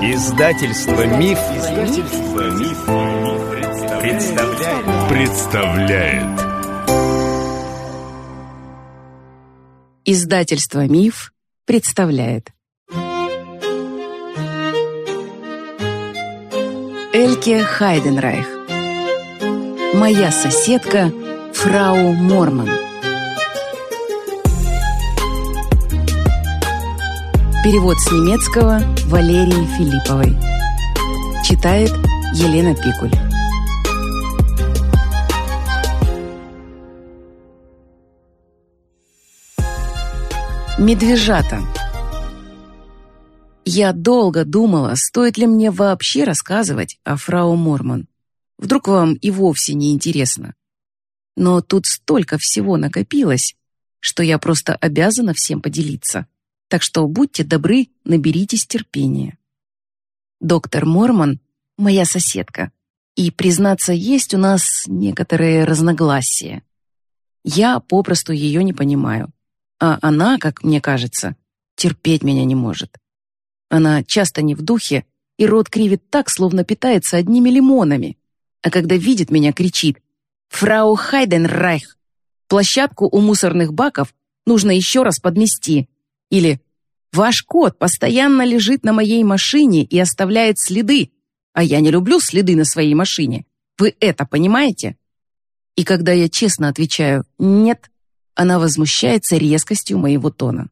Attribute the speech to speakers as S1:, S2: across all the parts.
S1: Издательство Миф, Издательство Миф, представляет. представляет.
S2: Издательство Миф представляет. Эльке Хайденрайх. Моя соседка Фрау Морман. Перевод с немецкого Валерии Филипповой. Читает Елена Пикуль. Медвежата. Я долго думала, стоит ли мне вообще рассказывать о фрау Мормон. Вдруг вам и вовсе не интересно. Но тут столько всего накопилось, что я просто обязана всем поделиться. Так что будьте добры, наберитесь терпения. Доктор Мормон — моя соседка. И, признаться, есть у нас некоторые разногласия. Я попросту ее не понимаю. А она, как мне кажется, терпеть меня не может. Она часто не в духе, и рот кривит так, словно питается одними лимонами. А когда видит меня, кричит «Фрау Хайденрайх! Площадку у мусорных баков нужно еще раз подмести!» Или «Ваш кот постоянно лежит на моей машине и оставляет следы, а я не люблю следы на своей машине. Вы это понимаете?» И когда я честно отвечаю «нет», она возмущается резкостью моего тона.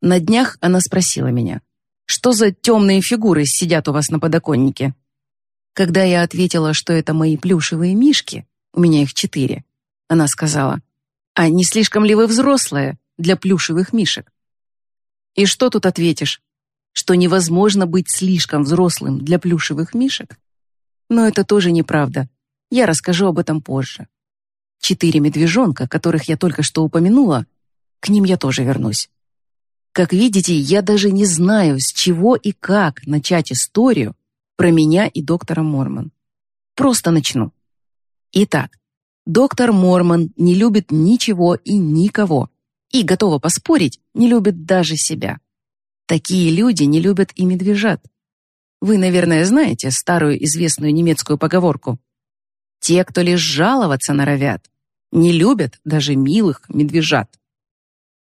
S2: На днях она спросила меня, «Что за темные фигуры сидят у вас на подоконнике?» Когда я ответила, что это мои плюшевые мишки, у меня их четыре, она сказала, «А не слишком ли вы взрослая для плюшевых мишек?» И что тут ответишь? Что невозможно быть слишком взрослым для плюшевых мишек? Но это тоже неправда. Я расскажу об этом позже. Четыре медвежонка, которых я только что упомянула, к ним я тоже вернусь. Как видите, я даже не знаю, с чего и как начать историю про меня и доктора Мормон. Просто начну. Итак, доктор Мормон не любит ничего и никого и, готова поспорить, не любит даже себя. Такие люди не любят и медвежат. Вы, наверное, знаете старую известную немецкую поговорку. Те, кто лишь жаловаться норовят, не любят даже милых медвежат.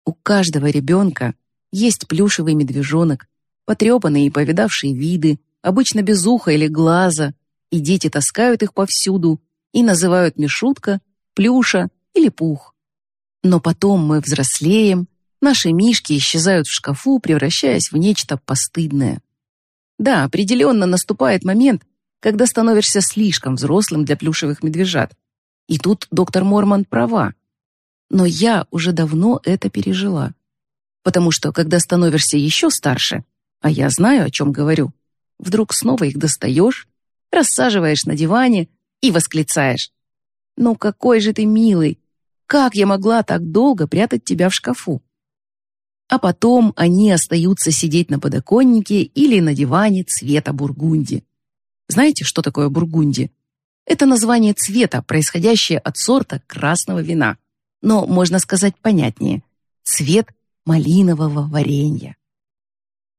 S2: У каждого ребенка есть плюшевый медвежонок, потрепанный и повидавший виды, обычно без уха или глаза, и дети таскают их повсюду и называют Мишутка, Плюша или Пух. Но потом мы взрослеем, наши мишки исчезают в шкафу, превращаясь в нечто постыдное. Да, определенно наступает момент, когда становишься слишком взрослым для плюшевых медвежат. И тут доктор Морман права. Но я уже давно это пережила. Потому что, когда становишься еще старше, а я знаю, о чем говорю, вдруг снова их достаешь, рассаживаешь на диване и восклицаешь. «Ну какой же ты милый! Как я могла так долго прятать тебя в шкафу? А потом они остаются сидеть на подоконнике или на диване цвета бургунди. Знаете, что такое бургунди? Это название цвета, происходящее от сорта красного вина. Но, можно сказать понятнее, цвет малинового варенья.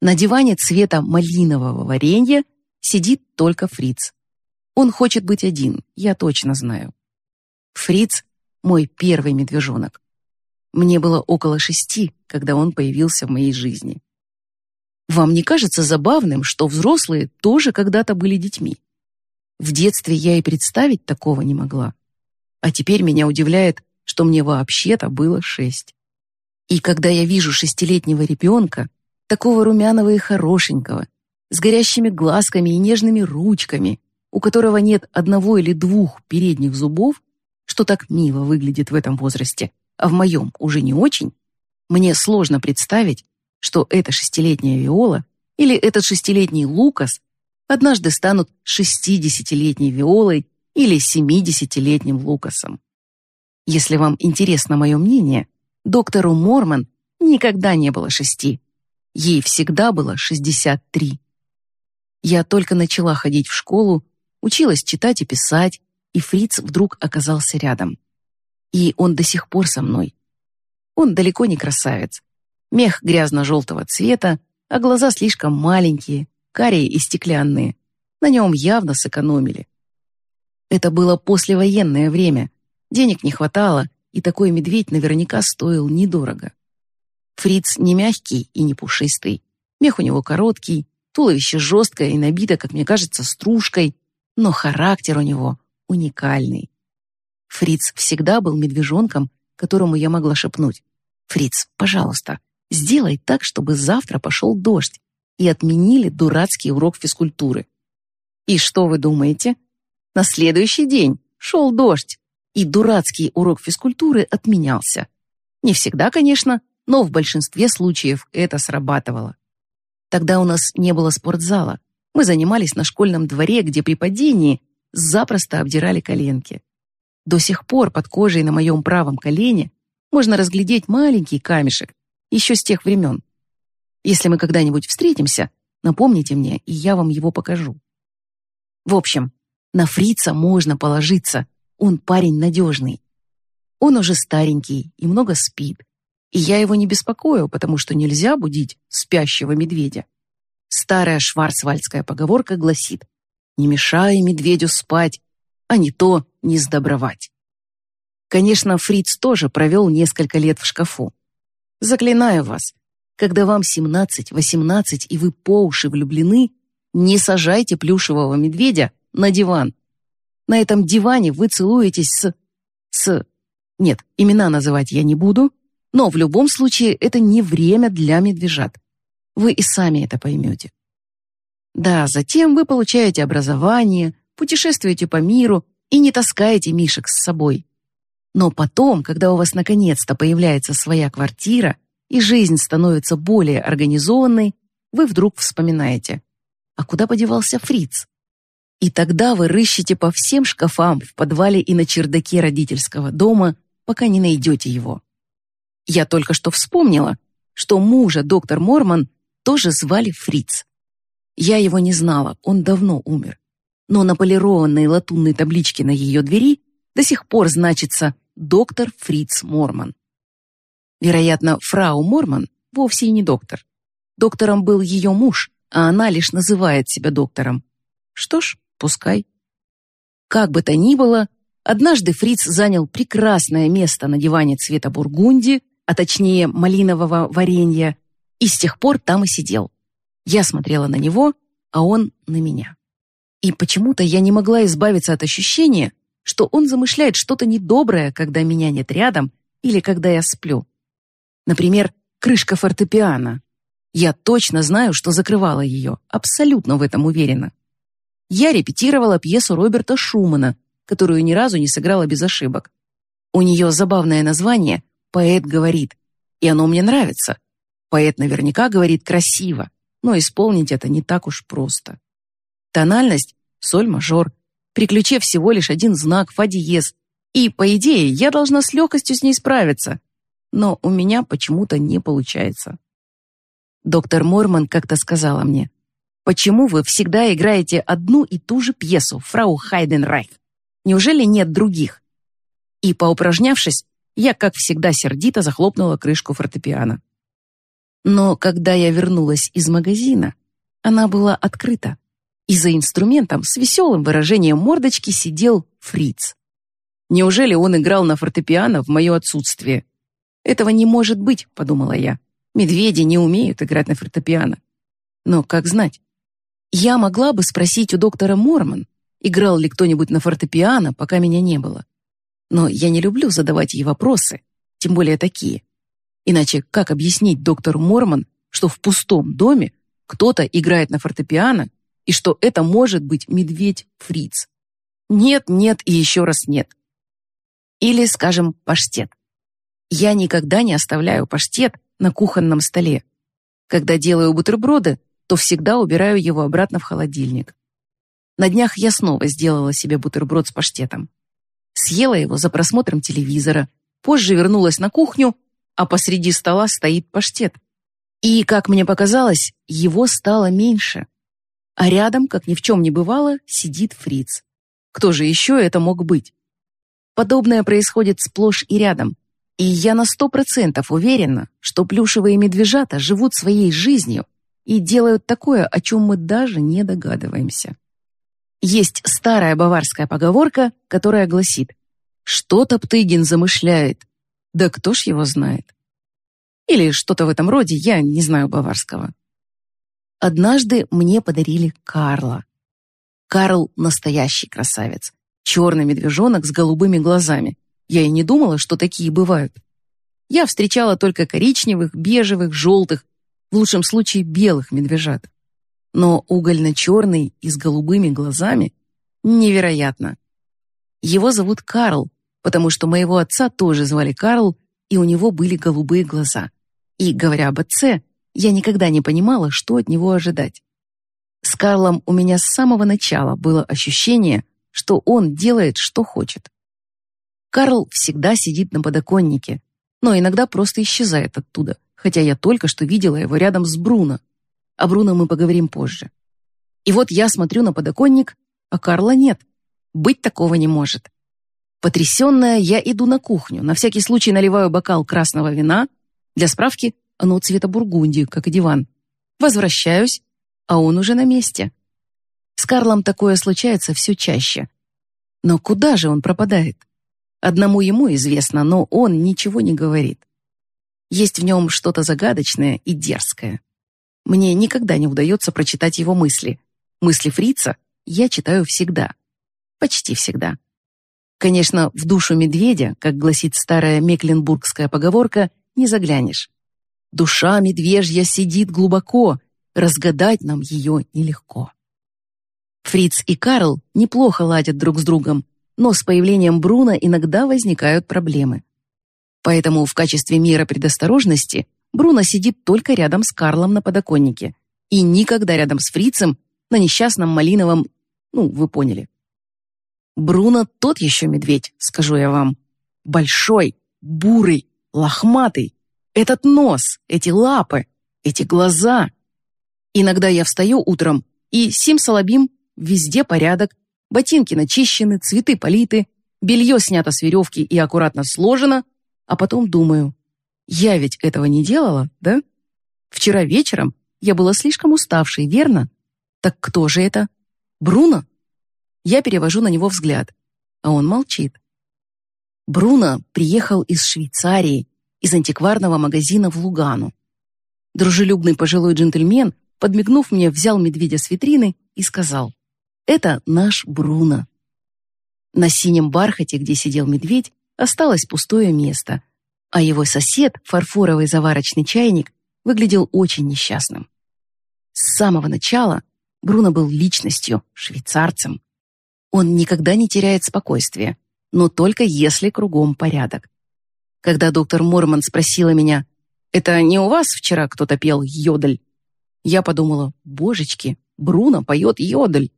S2: На диване цвета малинового варенья сидит только Фриц. Он хочет быть один, я точно знаю. Фриц мой первый медвежонок. Мне было около шести, когда он появился в моей жизни. Вам не кажется забавным, что взрослые тоже когда-то были детьми? В детстве я и представить такого не могла. А теперь меня удивляет, что мне вообще-то было шесть. И когда я вижу шестилетнего ребенка, такого румяного и хорошенького, с горящими глазками и нежными ручками, у которого нет одного или двух передних зубов, что так мило выглядит в этом возрасте, а в моем уже не очень, мне сложно представить, что эта шестилетняя Виола или этот шестилетний Лукас однажды станут шестидесятилетней Виолой или семидесятилетним Лукасом. Если вам интересно мое мнение, доктору Мормон никогда не было шести. Ей всегда было шестьдесят три. Я только начала ходить в школу, училась читать и писать, и Фриц вдруг оказался рядом. И он до сих пор со мной. Он далеко не красавец. Мех грязно-желтого цвета, а глаза слишком маленькие, карие и стеклянные. На нем явно сэкономили. Это было послевоенное время. Денег не хватало, и такой медведь наверняка стоил недорого. Фриц не мягкий и не пушистый. Мех у него короткий, туловище жесткое и набито, как мне кажется, стружкой, но характер у него уникальный. Фриц всегда был медвежонком, которому я могла шепнуть. «Фриц, пожалуйста, сделай так, чтобы завтра пошел дождь и отменили дурацкий урок физкультуры». И что вы думаете? На следующий день шел дождь, и дурацкий урок физкультуры отменялся. Не всегда, конечно, но в большинстве случаев это срабатывало. Тогда у нас не было спортзала. Мы занимались на школьном дворе, где при падении запросто обдирали коленки. До сих пор под кожей на моем правом колене можно разглядеть маленький камешек, еще с тех времен. Если мы когда-нибудь встретимся, напомните мне, и я вам его покажу. В общем, на фрица можно положиться, он парень надежный. Он уже старенький и много спит, и я его не беспокою, потому что нельзя будить спящего медведя. Старая шварцвальдская поговорка гласит «Не мешай медведю спать, а не то не сдобровать». Конечно, Фриц тоже провел несколько лет в шкафу. Заклинаю вас, когда вам 17-18 и вы по уши влюблены, не сажайте плюшевого медведя на диван. На этом диване вы целуетесь с... с... Нет, имена называть я не буду, но в любом случае это не время для медвежат. Вы и сами это поймете. Да, затем вы получаете образование, путешествуете по миру и не таскаете мишек с собой. Но потом, когда у вас наконец-то появляется своя квартира и жизнь становится более организованной, вы вдруг вспоминаете, а куда подевался Фриц? И тогда вы рыщете по всем шкафам в подвале и на чердаке родительского дома, пока не найдете его. Я только что вспомнила, что мужа доктор Морман тоже звали Фриц. Я его не знала, он давно умер. Но на полированной латунной табличке на ее двери до сих пор значится «доктор Фриц Морман». Вероятно, фрау Морман вовсе и не доктор. Доктором был ее муж, а она лишь называет себя доктором. Что ж, пускай. Как бы то ни было, однажды Фриц занял прекрасное место на диване цвета бургунди, а точнее малинового варенья, и с тех пор там и сидел. Я смотрела на него, а он на меня. И почему-то я не могла избавиться от ощущения, что он замышляет что-то недоброе, когда меня нет рядом или когда я сплю. Например, крышка фортепиано. Я точно знаю, что закрывала ее, абсолютно в этом уверена. Я репетировала пьесу Роберта Шумана, которую ни разу не сыграла без ошибок. У нее забавное название «Поэт говорит», и оно мне нравится. Поэт наверняка говорит красиво, но исполнить это не так уж просто. Тональность — соль-мажор, при ключе всего лишь один знак фа диез, и, по идее, я должна с легкостью с ней справиться, но у меня почему-то не получается. Доктор Морман как-то сказала мне, «Почему вы всегда играете одну и ту же пьесу, фрау Хайденрайх? Неужели нет других?» И, поупражнявшись, я, как всегда, сердито захлопнула крышку фортепиано. Но когда я вернулась из магазина, она была открыта, и за инструментом с веселым выражением мордочки сидел фриц. Неужели он играл на фортепиано в мое отсутствие? Этого не может быть, подумала я. Медведи не умеют играть на фортепиано. Но как знать? Я могла бы спросить у доктора Мормон, играл ли кто-нибудь на фортепиано, пока меня не было. Но я не люблю задавать ей вопросы, тем более такие. Иначе как объяснить доктору Мормон, что в пустом доме кто-то играет на фортепиано и что это может быть медведь Фриц? Нет, нет и еще раз нет. Или, скажем, паштет. Я никогда не оставляю паштет на кухонном столе. Когда делаю бутерброды, то всегда убираю его обратно в холодильник. На днях я снова сделала себе бутерброд с паштетом. Съела его за просмотром телевизора, позже вернулась на кухню, а посреди стола стоит паштет. И, как мне показалось, его стало меньше. А рядом, как ни в чем не бывало, сидит фриц. Кто же еще это мог быть? Подобное происходит сплошь и рядом. И я на сто процентов уверена, что плюшевые медвежата живут своей жизнью, и делают такое, о чем мы даже не догадываемся. Есть старая баварская поговорка, которая гласит «Что-то Птыгин замышляет, да кто ж его знает?» Или что-то в этом роде, я не знаю баварского. Однажды мне подарили Карла. Карл — настоящий красавец. Черный медвежонок с голубыми глазами. Я и не думала, что такие бывают. Я встречала только коричневых, бежевых, желтых, в лучшем случае белых медвежат. Но угольно-черный и с голубыми глазами — невероятно. Его зовут Карл, потому что моего отца тоже звали Карл, и у него были голубые глаза. И, говоря об отце, я никогда не понимала, что от него ожидать. С Карлом у меня с самого начала было ощущение, что он делает, что хочет. Карл всегда сидит на подоконнике, но иногда просто исчезает оттуда, хотя я только что видела его рядом с Бруно. О Бруно мы поговорим позже. И вот я смотрю на подоконник, а Карла нет. Быть такого не может. Потрясенная, я иду на кухню, на всякий случай наливаю бокал красного вина. Для справки, оно цвета бургундии, как и диван. Возвращаюсь, а он уже на месте. С Карлом такое случается все чаще. Но куда же он пропадает? Одному ему известно, но он ничего не говорит. Есть в нем что-то загадочное и дерзкое. Мне никогда не удается прочитать его мысли. Мысли фрица я читаю всегда. Почти всегда. Конечно, в душу медведя, как гласит старая мекленбургская поговорка, не заглянешь. Душа медвежья сидит глубоко, разгадать нам ее нелегко. Фриц и Карл неплохо ладят друг с другом, но с появлением Бруно иногда возникают проблемы. Поэтому в качестве меры предосторожности Бруно сидит только рядом с Карлом на подоконнике и никогда рядом с Фрицем на несчастном малиновом, ну, вы поняли. Бруно тот еще медведь, скажу я вам. Большой, бурый, лохматый. Этот нос, эти лапы, эти глаза. Иногда я встаю утром, и сим-салабим, везде порядок, ботинки начищены, цветы политы, белье снято с веревки и аккуратно сложено, а потом думаю, я ведь этого не делала, да? Вчера вечером я была слишком уставшей, верно? Так кто же это? Бруно? Я перевожу на него взгляд, а он молчит. Бруно приехал из Швейцарии, из антикварного магазина в Лугану. Дружелюбный пожилой джентльмен, подмигнув мне, взял медведя с витрины и сказал, «Это наш Бруно». На синем бархате, где сидел медведь, осталось пустое место, а его сосед, фарфоровый заварочный чайник, выглядел очень несчастным. С самого начала Бруно был личностью, швейцарцем. Он никогда не теряет спокойствия, но только если кругом порядок. Когда доктор Мормон спросила меня, «Это не у вас вчера кто-то пел йодль?» Я подумала, «Божечки, Бруно поет йодль».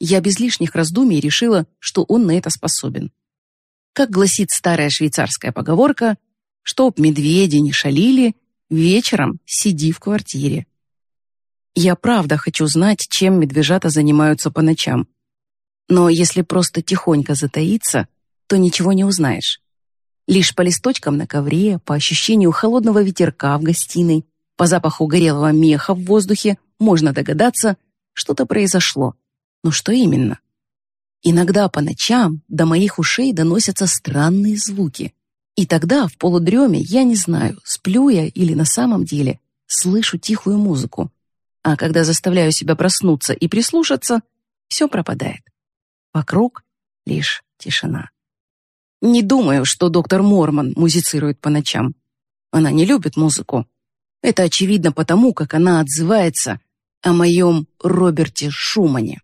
S2: Я без лишних раздумий решила, что он на это способен. Как гласит старая швейцарская поговорка, «Чтоб медведи не шалили, вечером сиди в квартире». Я правда хочу знать, чем медвежата занимаются по ночам. Но если просто тихонько затаиться, то ничего не узнаешь. Лишь по листочкам на ковре, по ощущению холодного ветерка в гостиной, по запаху горелого меха в воздухе можно догадаться, что-то произошло. Но что именно? Иногда по ночам до моих ушей доносятся странные звуки. И тогда, в полудреме, я не знаю, сплю я или на самом деле слышу тихую музыку. А когда заставляю себя проснуться и прислушаться, все пропадает. Вокруг лишь тишина. Не думаю, что доктор Мормон музицирует по ночам. Она не любит музыку. Это очевидно потому, как она отзывается о моем Роберте Шумане.